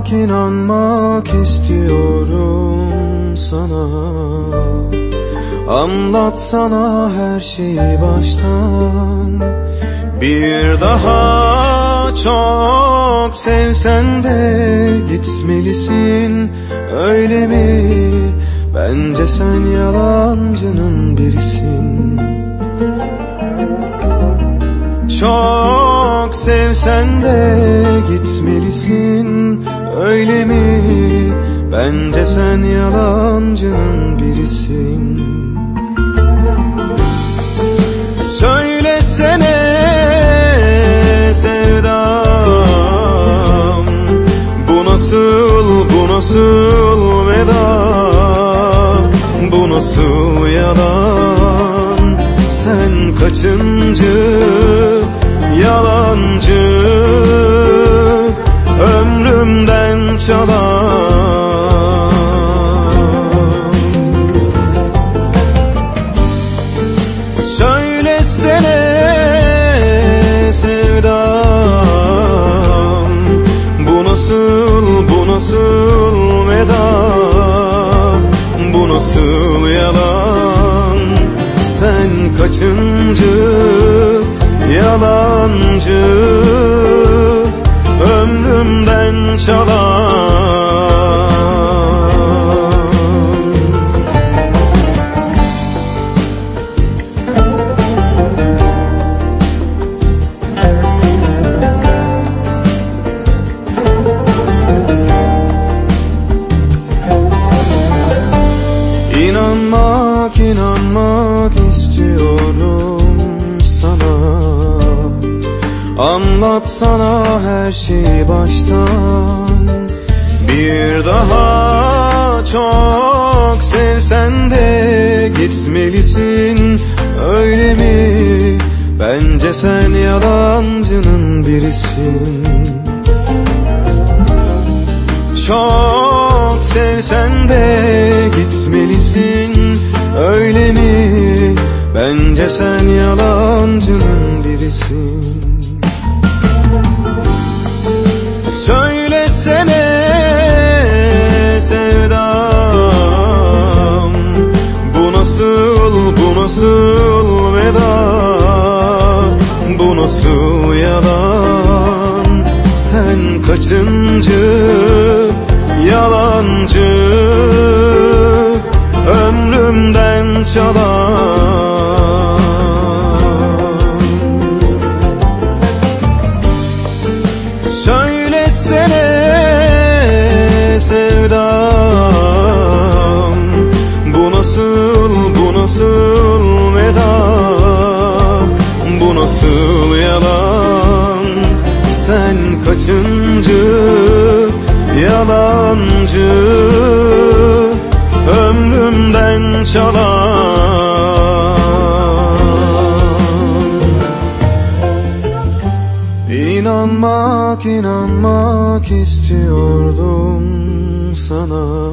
inanmak istiyorum sana. Anlatsana her şeyi baştan. Bir daha çok sevsen de gitmelisin öyle mi? Bence sen yalancının birisin. Çok sevsen de gitmelisin öyle mi? Bence sen yalancının birisin. Söylesene sevdam Bu nasıl, bu nasıl veda? Bu nasıl yalan? Sen kaçıncı nasıl, veda? Bu nasıl yalan? Sen kaçıncı yalancı? Ömrümden çalan İnanmak, istiyorum sana. Anlatsana her şeyi baştan. Bir daha çok sevsen de gitmelisin öyle mi? Bence sen yalancının birisin. Çok sevsen de Bence sen yalancının birisin. Söylesene sevdam Bu nasıl, bu nasıl veda? Bu nasıl yalan? Sen kaçıncı yalancı? Ömrümden çalan nasıl, veda? Bu nasıl yalan? Sen kaçıncı yalancı? Ömrümden çalan. İnanmak, inanmak istiyordum sana